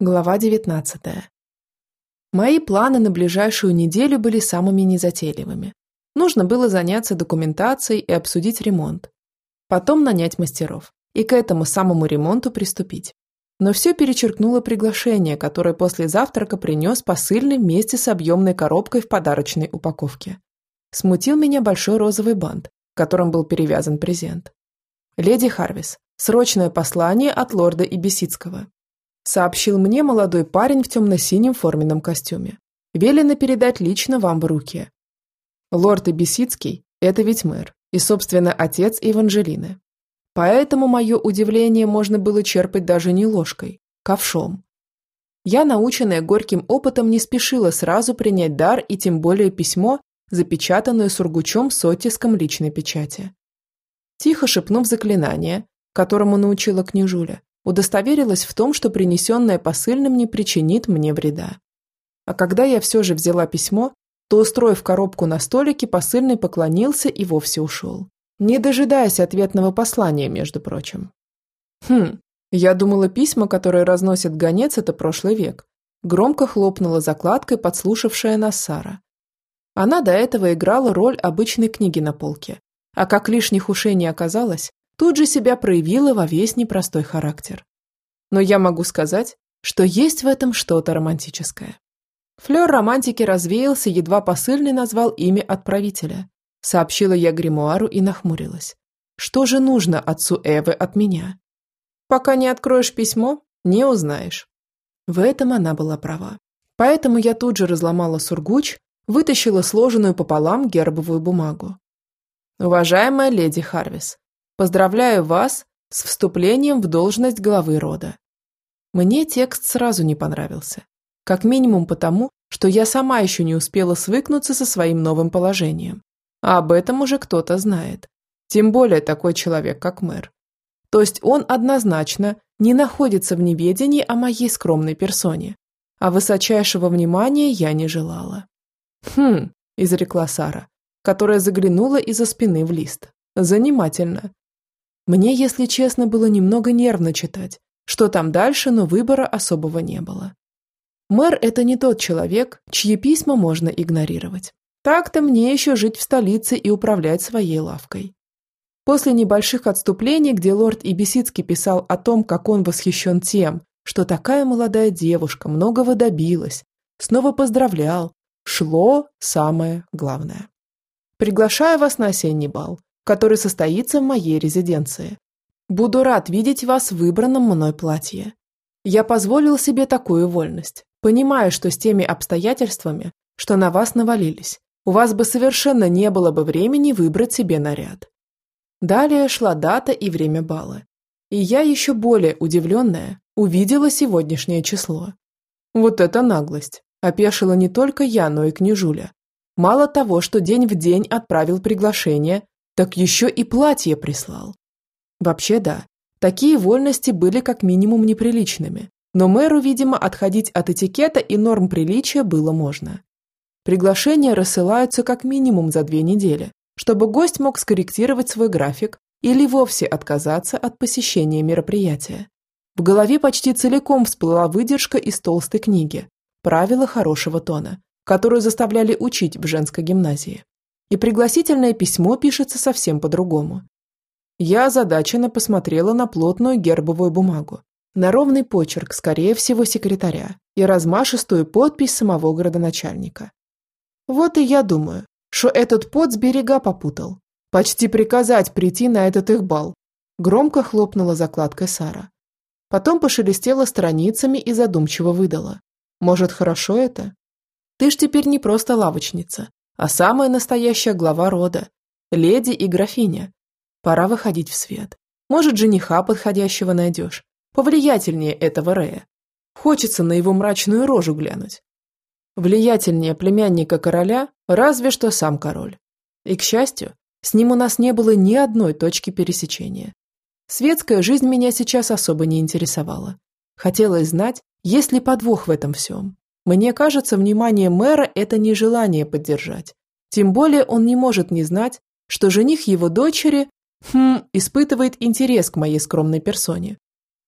Глава 19. Мои планы на ближайшую неделю были самыми незатейливыми. Нужно было заняться документацией и обсудить ремонт. Потом нанять мастеров и к этому самому ремонту приступить. Но все перечеркнуло приглашение, которое после завтрака принес посыльный вместе с объемной коробкой в подарочной упаковке. Смутил меня большой розовый бант, которым был перевязан презент. «Леди Харвис, срочное послание от лорда Ибисицкого сообщил мне молодой парень в темно-синем форменном костюме. Велено передать лично вам в руки. Лорд Эбисицкий – это ведь мэр и, собственно, отец Еванжелины. Поэтому мое удивление можно было черпать даже не ложкой, ковшом. Я, наученная горьким опытом, не спешила сразу принять дар и тем более письмо, запечатанное сургучом с оттиском личной печати. Тихо шепнув заклинание, которому научила княжуля, удостоверилась в том, что принесенное посыльным не причинит мне вреда. А когда я все же взяла письмо, то, устроив коробку на столике, посыльный поклонился и вовсе ушел, не дожидаясь ответного послания, между прочим. Хм, я думала, письма, которые разносит гонец, это прошлый век. Громко хлопнула закладкой подслушавшая нас Сара. Она до этого играла роль обычной книги на полке, а как лишних ушей не оказалось, тут же себя проявила во весь непростой характер. Но я могу сказать, что есть в этом что-то романтическое. Флёр романтики развеялся, едва посыльный назвал имя отправителя. Сообщила я гримуару и нахмурилась. Что же нужно отцу Эвы от меня? Пока не откроешь письмо, не узнаешь. В этом она была права. Поэтому я тут же разломала сургуч, вытащила сложенную пополам гербовую бумагу. Уважаемая леди Харвис, Поздравляю вас с вступлением в должность главы рода. Мне текст сразу не понравился. Как минимум потому, что я сама еще не успела свыкнуться со своим новым положением. А об этом уже кто-то знает. Тем более такой человек, как мэр. То есть он однозначно не находится в неведении о моей скромной персоне. А высочайшего внимания я не желала. «Хм», – изрекла Сара, которая заглянула из-за спины в лист. «Занимательно. Мне, если честно, было немного нервно читать, что там дальше, но выбора особого не было. Мэр – это не тот человек, чьи письма можно игнорировать. Так-то мне еще жить в столице и управлять своей лавкой. После небольших отступлений, где лорд Ибисицкий писал о том, как он восхищен тем, что такая молодая девушка многого добилась, снова поздравлял, шло самое главное. Приглашаю вас на осенний бал который состоится в моей резиденции. Буду рад видеть вас в выбранном мной платье. Я позволил себе такую вольность, понимая, что с теми обстоятельствами, что на вас навалились, у вас бы совершенно не было бы времени выбрать себе наряд. Далее шла дата и время бала. И я еще более удивленная увидела сегодняшнее число. Вот это наглость. Опешила не только я, но и княжуля. Мало того, что день в день отправил приглашение, так еще и платье прислал. Вообще да, такие вольности были как минимум неприличными, но мэру, видимо, отходить от этикета и норм приличия было можно. Приглашения рассылаются как минимум за две недели, чтобы гость мог скорректировать свой график или вовсе отказаться от посещения мероприятия. В голове почти целиком всплыла выдержка из толстой книги «Правила хорошего тона», которую заставляли учить в женской гимназии и пригласительное письмо пишется совсем по-другому. Я озадаченно посмотрела на плотную гербовую бумагу, на ровный почерк, скорее всего, секретаря, и размашистую подпись самого городоначальника. Вот и я думаю, что этот пот с берега попутал. Почти приказать прийти на этот их бал. Громко хлопнула закладкой Сара. Потом пошелестела страницами и задумчиво выдала. Может, хорошо это? Ты ж теперь не просто лавочница, а самая настоящая глава рода, леди и графиня. Пора выходить в свет. Может, жениха подходящего найдешь, повлиятельнее этого Рея. Хочется на его мрачную рожу глянуть. Влиятельнее племянника короля разве что сам король. И, к счастью, с ним у нас не было ни одной точки пересечения. Светская жизнь меня сейчас особо не интересовала. Хотелось знать, есть ли подвох в этом всем. Мне кажется, внимание мэра – это не желание поддержать. Тем более он не может не знать, что жених его дочери, хм, испытывает интерес к моей скромной персоне.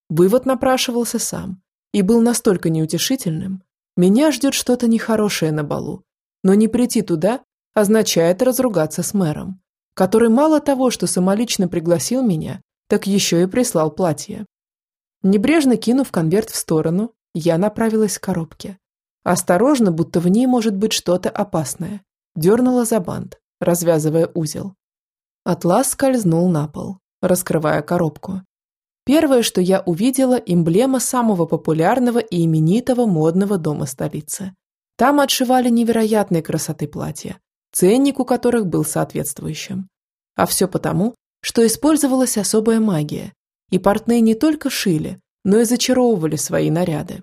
Вывод напрашивался сам. и был настолько неутешительным. Меня ждет что-то нехорошее на балу, но не прийти туда означает разругаться с мэром, который мало того, что самолично пригласил меня, так еще и прислал платье. Небрежно кинув конверт в сторону, я направилась к коробке. Осторожно, будто в ней может быть что-то опасное. Дернула за бант, развязывая узел. Атлас скользнул на пол, раскрывая коробку. Первое, что я увидела, эмблема самого популярного и именитого модного дома столицы. Там отшивали невероятной красоты платья, ценник у которых был соответствующим. А все потому, что использовалась особая магия, и портные не только шили, но и зачаровывали свои наряды.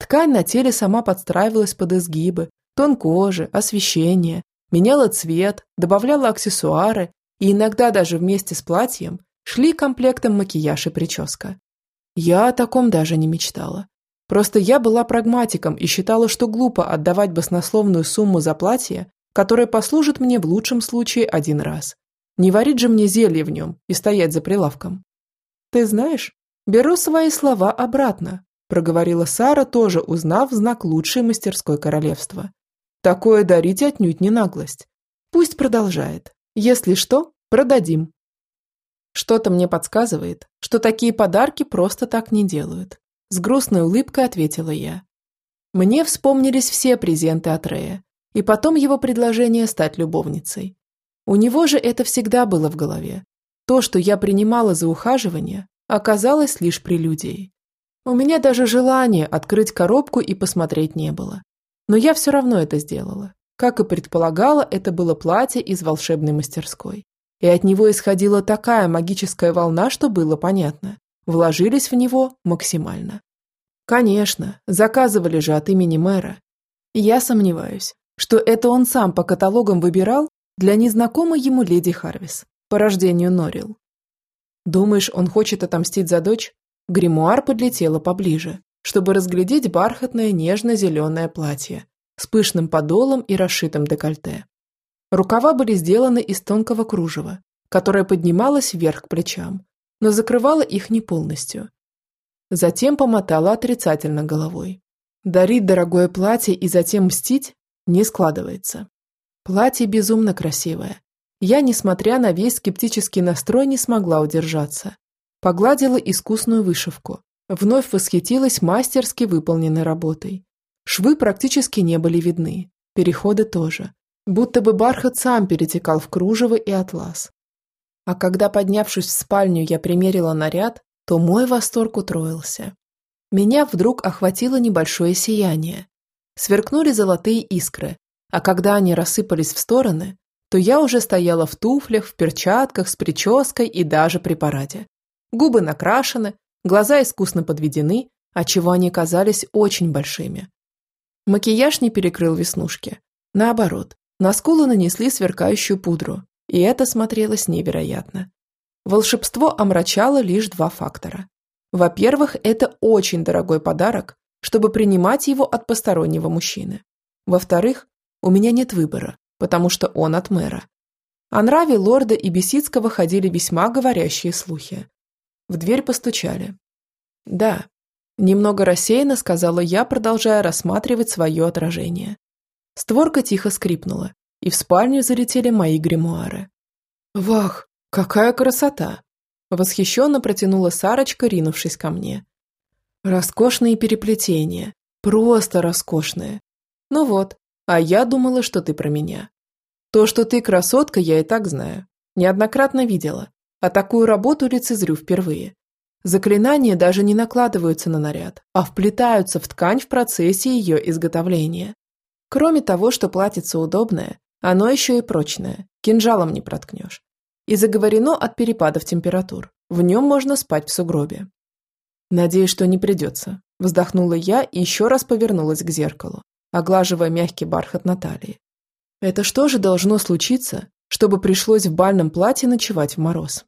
Ткань на теле сама подстраивалась под изгибы, тон кожи, освещение, меняла цвет, добавляла аксессуары и иногда даже вместе с платьем шли комплектом макияж и прическа. Я о таком даже не мечтала. Просто я была прагматиком и считала, что глупо отдавать баснословную сумму за платье, которое послужит мне в лучшем случае один раз. Не варить же мне зелье в нем и стоять за прилавком. Ты знаешь, беру свои слова обратно проговорила Сара, тоже узнав знак лучшей мастерской королевства. Такое дарить отнюдь не наглость. Пусть продолжает. Если что, продадим. Что-то мне подсказывает, что такие подарки просто так не делают. С грустной улыбкой ответила я. Мне вспомнились все презенты от Рея, и потом его предложение стать любовницей. У него же это всегда было в голове. То, что я принимала за ухаживание, оказалось лишь прелюдией. У меня даже желания открыть коробку и посмотреть не было. Но я все равно это сделала. Как и предполагала, это было платье из волшебной мастерской. И от него исходила такая магическая волна, что было понятно. Вложились в него максимально. Конечно, заказывали же от имени мэра. Я сомневаюсь, что это он сам по каталогам выбирал для незнакомой ему леди Харвис по рождению Норил. Думаешь, он хочет отомстить за дочь? Гримуар подлетела поближе, чтобы разглядеть бархатное нежно-зеленое платье с пышным подолом и расшитым декольте. Рукава были сделаны из тонкого кружева, которое поднималось вверх к плечам, но закрывало их не полностью. Затем помотала отрицательно головой. Дарить дорогое платье и затем мстить не складывается. Платье безумно красивое. Я, несмотря на весь скептический настрой, не смогла удержаться Погладила искусную вышивку. Вновь восхитилась мастерски выполненной работой. Швы практически не были видны, переходы тоже. Будто бы бархат сам перетекал в кружево и атлас. А когда, поднявшись в спальню, я примерила наряд, то мой восторг утроился. Меня вдруг охватило небольшое сияние. Сверкнули золотые искры, а когда они рассыпались в стороны, то я уже стояла в туфлях, в перчатках, с прической и даже при параде. Губы накрашены, глаза искусно подведены, отчего они казались очень большими. Макияж не перекрыл веснушки. Наоборот, на скулы нанесли сверкающую пудру, и это смотрелось невероятно. Волшебство омрачало лишь два фактора. Во-первых, это очень дорогой подарок, чтобы принимать его от постороннего мужчины. Во-вторых, у меня нет выбора, потому что он от мэра. О нраве лорда и Бесицкого ходили весьма говорящие слухи. В дверь постучали. «Да», – немного рассеянно сказала я, продолжая рассматривать свое отражение. Створка тихо скрипнула, и в спальню залетели мои гримуары. «Вах, какая красота!» – восхищенно протянула Сарочка, ринувшись ко мне. «Роскошные переплетения, просто роскошные. Ну вот, а я думала, что ты про меня. То, что ты красотка, я и так знаю. Неоднократно видела а такую работу лицезрю впервые. Заклинания даже не накладываются на наряд, а вплетаются в ткань в процессе ее изготовления. Кроме того, что платьице удобное, оно еще и прочное, кинжалом не проткнешь. И заговорено от перепадов температур. В нем можно спать в сугробе. Надеюсь, что не придется. Вздохнула я и еще раз повернулась к зеркалу, оглаживая мягкий бархат Натальи. Это что же должно случиться, чтобы пришлось в бальном платье ночевать в мороз?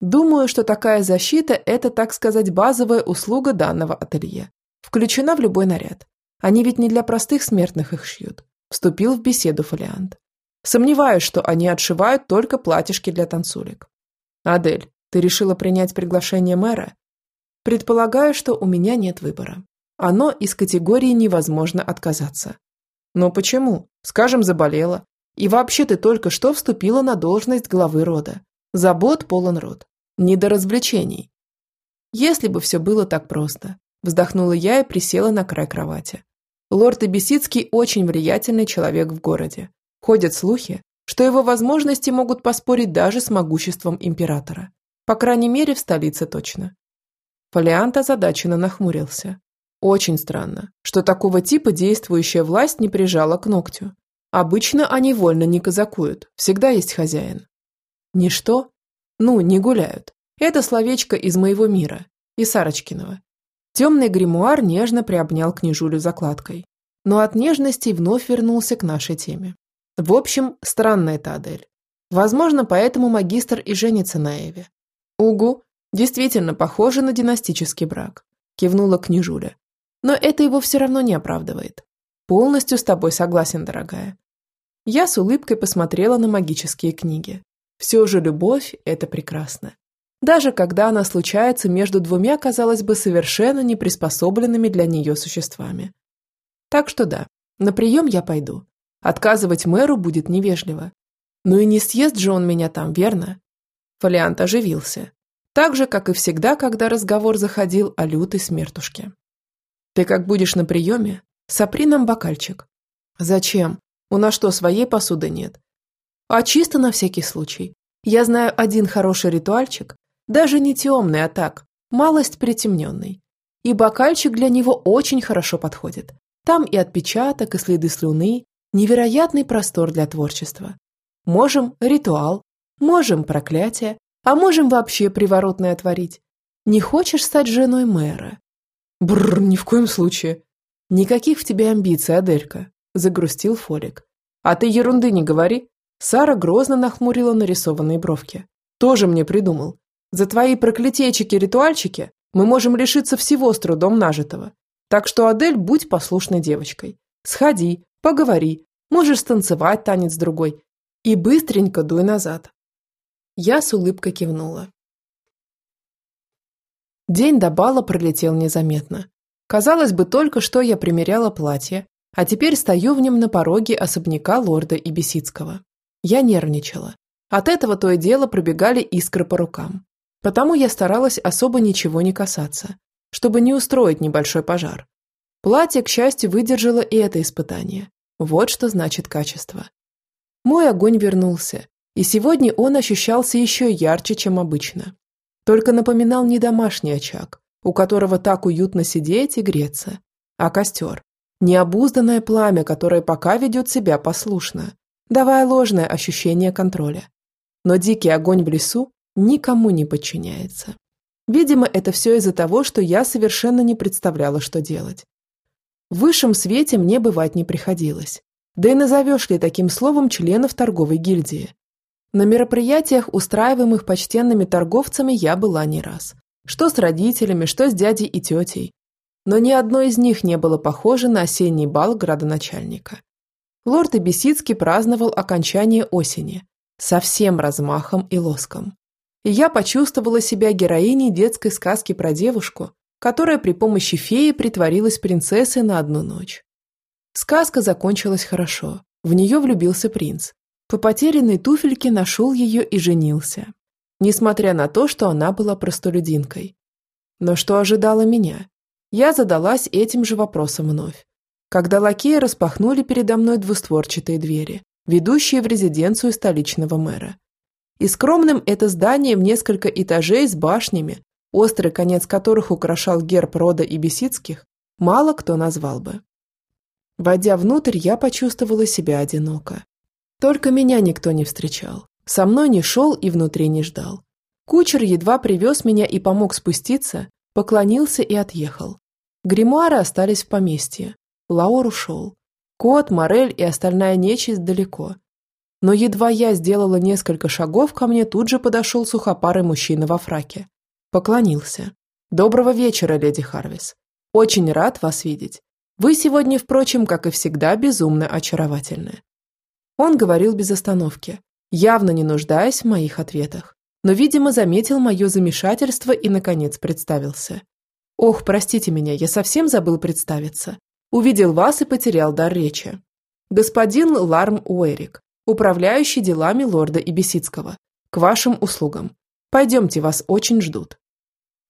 Думаю, что такая защита – это, так сказать, базовая услуга данного ателье. Включена в любой наряд. Они ведь не для простых смертных их шьют. Вступил в беседу фолиант. Сомневаюсь, что они отшивают только платьишки для танцулек. Адель, ты решила принять приглашение мэра? Предполагаю, что у меня нет выбора. Оно из категории невозможно отказаться. Но почему? Скажем, заболела. И вообще ты только что вступила на должность главы рода. Забот полон род. Не до развлечений. Если бы все было так просто. Вздохнула я и присела на край кровати. Лорд Эбисицкий очень влиятельный человек в городе. Ходят слухи, что его возможности могут поспорить даже с могуществом императора. По крайней мере, в столице точно. Фолиант озадаченно нахмурился. Очень странно, что такого типа действующая власть не прижала к ногтю. Обычно они вольно не казакуют, всегда есть хозяин. Ничто? Ну, не гуляют. Это словечко из моего мира, и Сарочкиного. Темный гримуар нежно приобнял княжулю закладкой. Но от нежности вновь вернулся к нашей теме. В общем, странная эта Адель. Возможно, поэтому магистр и женится на Эве. Угу, действительно похоже на династический брак. Кивнула княжуля. Но это его все равно не оправдывает. Полностью с тобой согласен, дорогая. Я с улыбкой посмотрела на магические книги. Все же любовь – это прекрасно. Даже когда она случается между двумя, казалось бы, совершенно неприспособленными для нее существами. Так что да, на прием я пойду. Отказывать мэру будет невежливо. Ну и не съест же он меня там, верно? Фолиант оживился. Так же, как и всегда, когда разговор заходил о лютой смертушке. Ты как будешь на приеме, сопри нам бокальчик. Зачем? У нас что, своей посуды нет? А чисто на всякий случай. Я знаю один хороший ритуальчик, даже не темный, а так, малость притемненный. И бокальчик для него очень хорошо подходит. Там и отпечаток, и следы слюны, невероятный простор для творчества. Можем ритуал, можем проклятие, а можем вообще приворотное творить. Не хочешь стать женой мэра? Бррр, ни в коем случае. Никаких в тебе амбиций, Аделька, загрустил Фолик. А ты ерунды не говори. Сара грозно нахмурила нарисованные бровки. Тоже мне придумал. За твои проклятейчики-ритуальчики мы можем лишиться всего с трудом нажитого. Так что, Адель, будь послушной девочкой. Сходи, поговори, можешь станцевать танец другой. И быстренько дуй назад. Я с улыбкой кивнула. День до бала пролетел незаметно. Казалось бы, только что я примеряла платье, а теперь стою в нем на пороге особняка лорда Ибисицкого. Я нервничала. От этого то и дело пробегали искры по рукам. Потому я старалась особо ничего не касаться, чтобы не устроить небольшой пожар. Платье, к счастью, выдержало и это испытание. Вот что значит качество. Мой огонь вернулся, и сегодня он ощущался еще ярче, чем обычно. Только напоминал не домашний очаг, у которого так уютно сидеть и греться, а костер. Необузданное пламя, которое пока ведет себя послушно, давая ложное ощущение контроля. Но дикий огонь в лесу никому не подчиняется. Видимо, это все из-за того, что я совершенно не представляла, что делать. В высшем свете мне бывать не приходилось. Да и назовешь ли таким словом членов торговой гильдии? На мероприятиях, устраиваемых почтенными торговцами, я была не раз. Что с родителями, что с дядей и тетей. Но ни одно из них не было похоже на осенний бал градоначальника. Лорд Эбисицкий праздновал окончание осени, со всем размахом и лоском и я почувствовала себя героиней детской сказки про девушку, которая при помощи феи притворилась принцессой на одну ночь. Сказка закончилась хорошо. В нее влюбился принц. По потерянной туфельке нашел ее и женился. Несмотря на то, что она была простолюдинкой. Но что ожидало меня? Я задалась этим же вопросом вновь. Когда лакеи распахнули передо мной двустворчатые двери, ведущие в резиденцию столичного мэра, и скромным это здание в несколько этажей с башнями, острый конец которых украшал герб рода Ибисицких, мало кто назвал бы. Войдя внутрь, я почувствовала себя одиноко. Только меня никто не встречал. Со мной не шел и внутри не ждал. Кучер едва привез меня и помог спуститься, поклонился и отъехал. Гримуары остались в поместье. Лаур ушел. Кот, Морель и остальная нечисть далеко. Но едва я сделала несколько шагов, ко мне тут же подошел сухопарый мужчина во фраке. Поклонился. «Доброго вечера, леди Харвис. Очень рад вас видеть. Вы сегодня, впрочем, как и всегда, безумно очаровательны». Он говорил без остановки, явно не нуждаясь в моих ответах, но, видимо, заметил мое замешательство и, наконец, представился. Ох, простите меня, я совсем забыл представиться. Увидел вас и потерял дар речи. Господин Ларм Уэрик, управляющий делами лорда Ибисицкого. К вашим услугам. Пойдемте, вас очень ждут.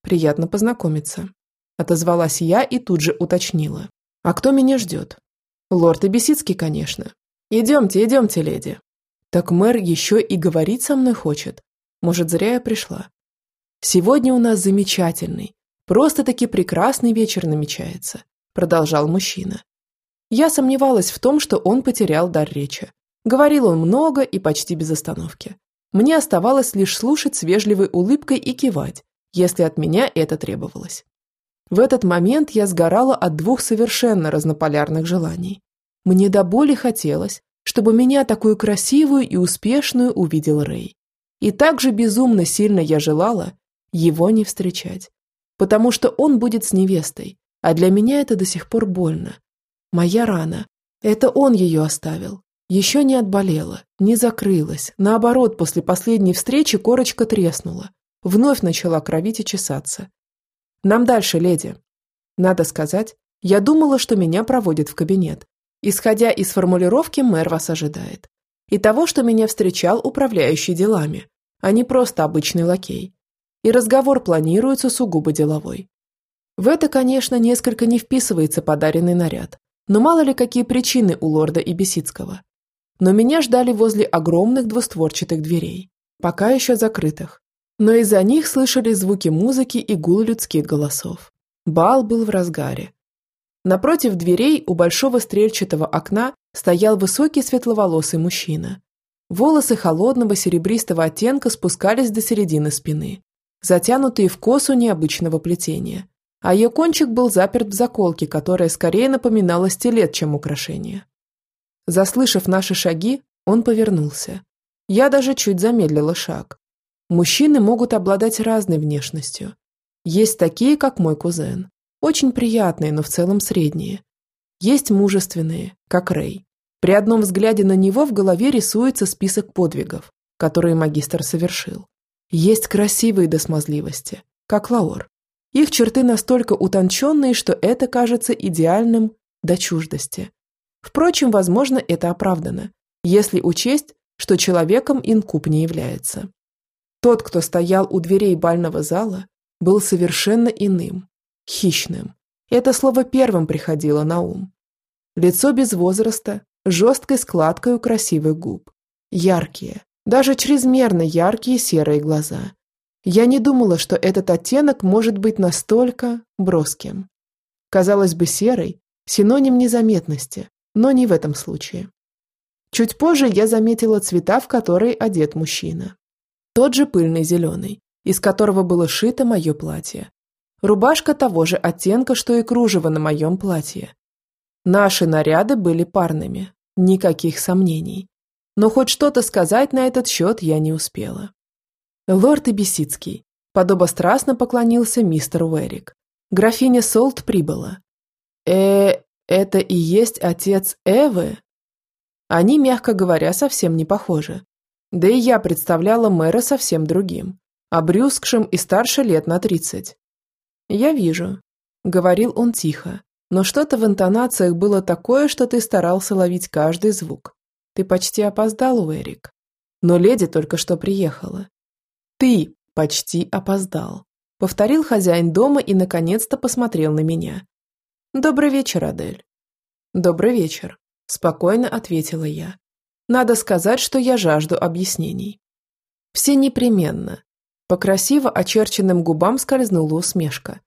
Приятно познакомиться. Отозвалась я и тут же уточнила. А кто меня ждет? Лорд Ибисицкий, конечно. Идемте, идемте, леди. Так мэр еще и говорить со мной хочет. Может, зря я пришла. Сегодня у нас замечательный, просто-таки прекрасный вечер намечается, продолжал мужчина. Я сомневалась в том, что он потерял дар речи. Говорил он много и почти без остановки. Мне оставалось лишь слушать с вежливой улыбкой и кивать, если от меня это требовалось. В этот момент я сгорала от двух совершенно разнополярных желаний. Мне до боли хотелось, чтобы меня такую красивую и успешную увидел Рэй. И также безумно сильно я желала его не встречать, потому что он будет с невестой, а для меня это до сих пор больно. Моя рана. Это он ее оставил. Еще не отболела, не закрылась. Наоборот, после последней встречи корочка треснула. Вновь начала кровить и чесаться. Нам дальше, леди. Надо сказать, я думала, что меня проводят в кабинет, Исходя из формулировки, мэр вас ожидает. И того, что меня встречал управляющий делами, а не просто обычный лакей. И разговор планируется сугубо деловой. В это, конечно, несколько не вписывается подаренный наряд, но мало ли какие причины у лорда Ибисицкого. Но меня ждали возле огромных двустворчатых дверей, пока еще закрытых. Но из-за них слышали звуки музыки и гул людских голосов. Бал был в разгаре, Напротив дверей у большого стрельчатого окна стоял высокий светловолосый мужчина. Волосы холодного серебристого оттенка спускались до середины спины, затянутые в косу необычного плетения, а ее кончик был заперт в заколке, которая скорее напоминала стилет, чем украшение. Заслышав наши шаги, он повернулся. Я даже чуть замедлила шаг. Мужчины могут обладать разной внешностью. Есть такие, как мой кузен, очень приятные, но в целом средние. Есть мужественные, как Рэй. При одном взгляде на него в голове рисуется список подвигов, которые магистр совершил. Есть красивые до смазливости, как Лаор. Их черты настолько утонченные, что это кажется идеальным до чуждости. Впрочем, возможно, это оправдано, если учесть, что человеком инкуб не является. Тот, кто стоял у дверей бального зала, был совершенно иным, хищным. Это слово первым приходило на ум. Лицо без возраста, жесткой складкой у красивых губ. Яркие, даже чрезмерно яркие серые глаза. Я не думала, что этот оттенок может быть настолько броским. Казалось бы, серый – синоним незаметности, но не в этом случае. Чуть позже я заметила цвета, в которые одет мужчина. Тот же пыльный зеленый, из которого было шито мое платье. Рубашка того же оттенка, что и кружево на моем платье. Наши наряды были парными, никаких сомнений. Но хоть что-то сказать на этот счет я не успела. Лорд Ибисицкий подобострастно поклонился мистеру Уэрик. Графиня Солт прибыла. э это и есть отец Эвы? Они, мягко говоря, совсем не похожи. Да и я представляла мэра совсем другим, обрюзгшим и старше лет на тридцать. «Я вижу», — говорил он тихо, но что-то в интонациях было такое, что ты старался ловить каждый звук. Ты почти опоздал, Уэрик. Но леди только что приехала. Ты почти опоздал, повторил хозяин дома и наконец-то посмотрел на меня. Добрый вечер, Адель. Добрый вечер, спокойно ответила я. Надо сказать, что я жажду объяснений. Все непременно, по красиво очерченным губам скользнула усмешка.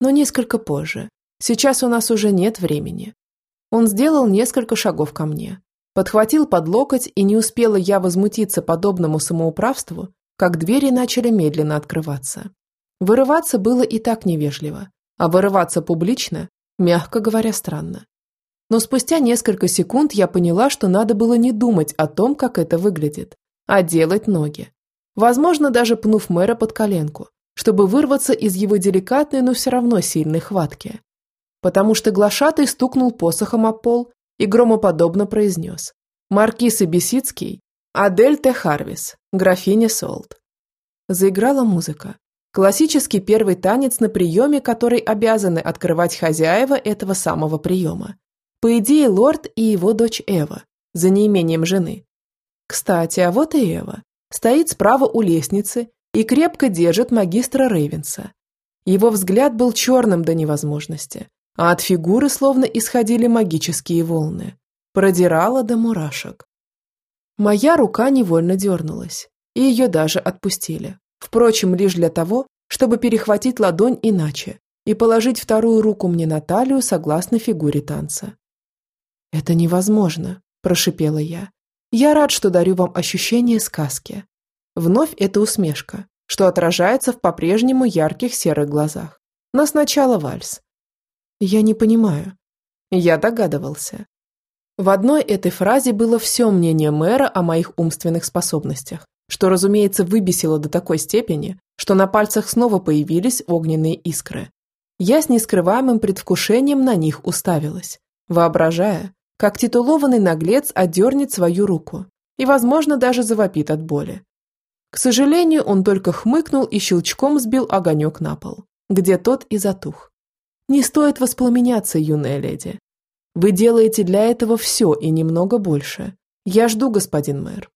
Но несколько позже. Сейчас у нас уже нет времени. Он сделал несколько шагов ко мне. Подхватил под локоть, и не успела я возмутиться подобному самоуправству, как двери начали медленно открываться. Вырываться было и так невежливо, а вырываться публично, мягко говоря, странно. Но спустя несколько секунд я поняла, что надо было не думать о том, как это выглядит, а делать ноги. Возможно, даже пнув мэра под коленку, чтобы вырваться из его деликатной, но все равно сильной хватки. Потому что глашатый стукнул посохом о пол и громоподобно произнес «Маркиз Бесицкий, Адель Т. Харвис, графиня Солт». Заиграла музыка. Классический первый танец на приеме, который обязаны открывать хозяева этого самого приема. По идее, лорд и его дочь Эва, за неимением жены. Кстати, а вот и Эва. Стоит справа у лестницы и крепко держит магистра Рейвенса. Его взгляд был черным до невозможности, а от фигуры словно исходили магические волны. Продирала до мурашек. Моя рука невольно дернулась, и ее даже отпустили. Впрочем, лишь для того, чтобы перехватить ладонь иначе и положить вторую руку мне на талию согласно фигуре танца. «Это невозможно», – прошипела я. «Я рад, что дарю вам ощущение сказки». Вновь эта усмешка, что отражается в по-прежнему ярких серых глазах. Но сначала вальс. Я не понимаю. Я догадывался. В одной этой фразе было все мнение мэра о моих умственных способностях, что, разумеется, выбесило до такой степени, что на пальцах снова появились огненные искры. Я с нескрываемым предвкушением на них уставилась, воображая, как титулованный наглец отдернет свою руку и, возможно, даже завопит от боли. К сожалению, он только хмыкнул и щелчком сбил огонек на пол, где тот и затух. Не стоит воспламеняться, юная леди. Вы делаете для этого все и немного больше. Я жду, господин мэр.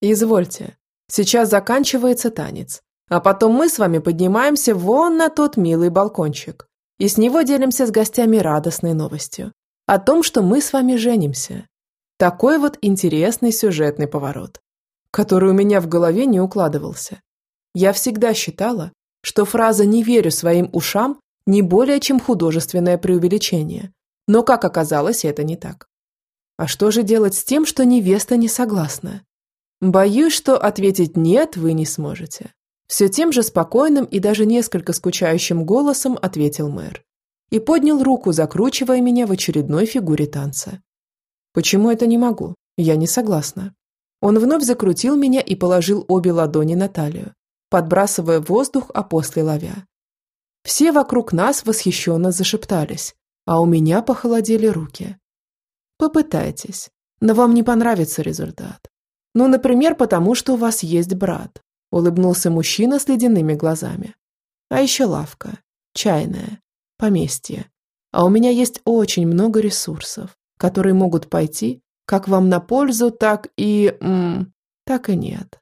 Извольте. Сейчас заканчивается танец. А потом мы с вами поднимаемся вон на тот милый балкончик. И с него делимся с гостями радостной новостью. О том, что мы с вами женимся. Такой вот интересный сюжетный поворот, который у меня в голове не укладывался. Я всегда считала, что фраза «не верю своим ушам» не более чем художественное преувеличение. Но, как оказалось, это не так. А что же делать с тем, что невеста не согласна? Боюсь, что ответить «нет» вы не сможете. Все тем же спокойным и даже несколько скучающим голосом ответил мэр. И поднял руку, закручивая меня в очередной фигуре танца. Почему это не могу? Я не согласна. Он вновь закрутил меня и положил обе ладони на талию, подбрасывая воздух, а после ловя. Все вокруг нас восхищенно зашептались, а у меня похолодели руки. Попытайтесь, но вам не понравится результат. Ну, например, потому что у вас есть брат, улыбнулся мужчина с ледяными глазами. А еще лавка, чайная, поместье. А у меня есть очень много ресурсов, которые могут пойти как вам на пользу, так и... М, так и нет.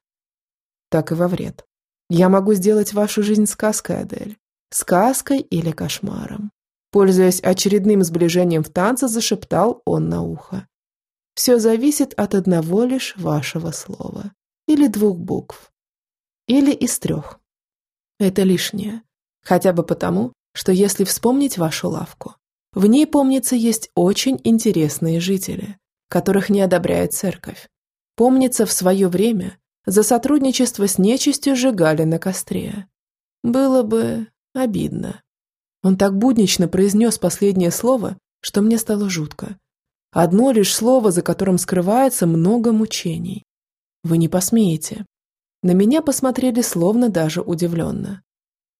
Так и во вред. Я могу сделать вашу жизнь сказкой, Адель. Сказкой или кошмаром. Пользуясь очередным сближением в танце, зашептал он на ухо. Все зависит от одного лишь вашего слова. Или двух букв. Или из трех. Это лишнее. Хотя бы потому, что если вспомнить вашу лавку, в ней, помнится, есть очень интересные жители, которых не одобряет церковь. Помнится, в свое время за сотрудничество с нечистью сжигали на костре. Было бы обидно. Он так буднично произнес последнее слово, что мне стало жутко. Одно лишь слово, за которым скрывается много мучений. Вы не посмеете. На меня посмотрели словно даже удивленно.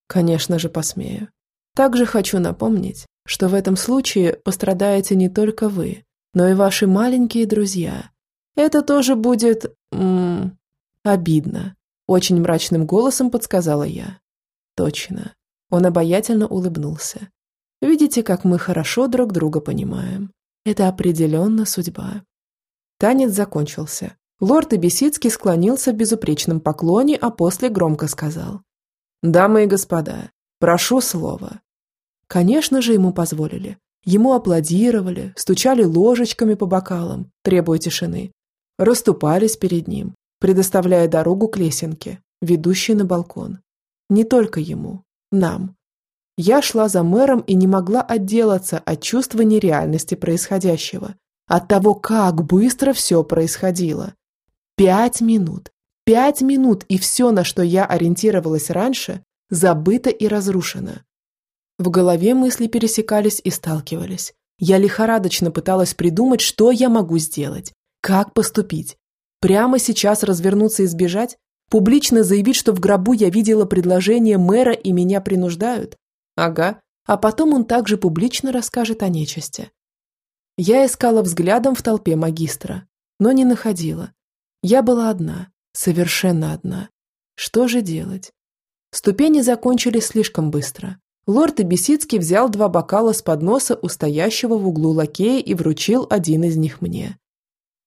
Конечно же, посмею. Также хочу напомнить, что в этом случае пострадаете не только вы, но и ваши маленькие друзья. Это тоже будет... М -м, обидно. Очень мрачным голосом подсказала я. Точно. Он обаятельно улыбнулся. Видите, как мы хорошо друг друга понимаем. Это определенно судьба. Танец закончился. Лорд Эбисицкий склонился в безупречном поклоне, а после громко сказал. «Дамы и господа, прошу слова». Конечно же, ему позволили. Ему аплодировали, стучали ложечками по бокалам, требуя тишины. Расступались перед ним, предоставляя дорогу к лесенке, ведущей на балкон. Не только ему, нам. Я шла за мэром и не могла отделаться от чувства нереальности происходящего, от того, как быстро все происходило. Пять минут. Пять минут, и все, на что я ориентировалась раньше, забыто и разрушено. В голове мысли пересекались и сталкивались. Я лихорадочно пыталась придумать, что я могу сделать, как поступить. Прямо сейчас развернуться и сбежать? Публично заявить, что в гробу я видела предложение мэра и меня принуждают? Ага, а потом он также публично расскажет о нечисти. Я искала взглядом в толпе магистра, но не находила. Я была одна, совершенно одна. Что же делать? Ступени закончились слишком быстро. Лорд Бесицкий взял два бокала с подноса у стоящего в углу лакея и вручил один из них мне.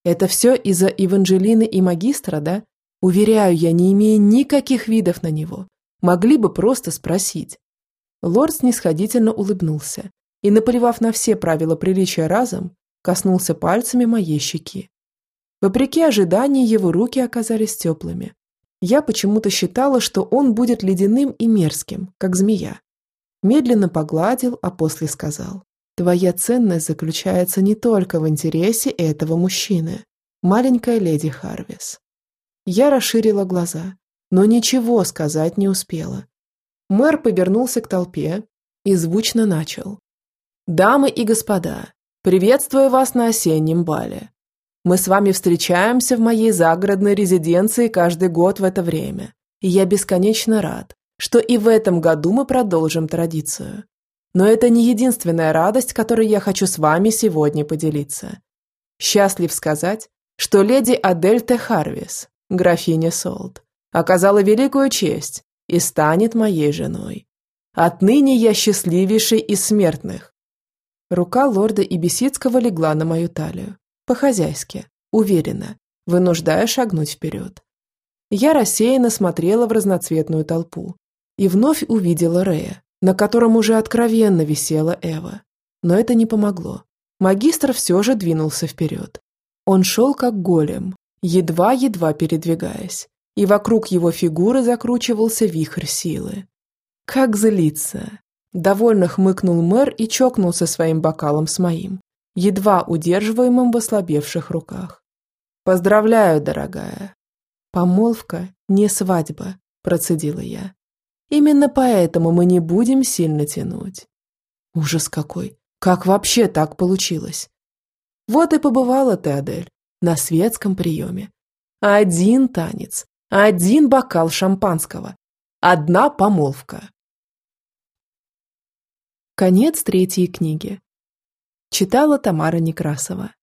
Это все из-за Евангелины и магистра, да? Уверяю, я не имею никаких видов на него. Могли бы просто спросить. Лорд снисходительно улыбнулся и, наплевав на все правила приличия разом, коснулся пальцами моей щеки. Вопреки ожиданию, его руки оказались теплыми. Я почему-то считала, что он будет ледяным и мерзким, как змея. Медленно погладил, а после сказал. «Твоя ценность заключается не только в интересе этого мужчины, маленькая леди Харвис». Я расширила глаза, но ничего сказать не успела. Мэр повернулся к толпе и звучно начал. «Дамы и господа, приветствую вас на осеннем бале. Мы с вами встречаемся в моей загородной резиденции каждый год в это время, и я бесконечно рад, что и в этом году мы продолжим традицию. Но это не единственная радость, которой я хочу с вами сегодня поделиться. Счастлив сказать, что леди Адель Т. Харвис, графиня Солт, оказала великую честь и станет моей женой. Отныне я счастливейший из смертных. Рука лорда Ибисицкого легла на мою талию. По-хозяйски, уверенно, вынуждая шагнуть вперед. Я рассеянно смотрела в разноцветную толпу и вновь увидела Рея, на котором уже откровенно висела Эва. Но это не помогло. Магистр все же двинулся вперед. Он шел как голем, едва-едва передвигаясь, и вокруг его фигуры закручивался вихрь силы. Как злиться! Довольно хмыкнул мэр и чокнулся своим бокалом с моим, едва удерживаемым в ослабевших руках. «Поздравляю, дорогая!» «Помолвка не свадьба», – процедила я. «Именно поэтому мы не будем сильно тянуть». Ужас какой! Как вообще так получилось? Вот и побывала ты, Адель, на светском приеме. Один танец, один бокал шампанского. Одна помолвка. Конец третьей книги. Читала Тамара Некрасова.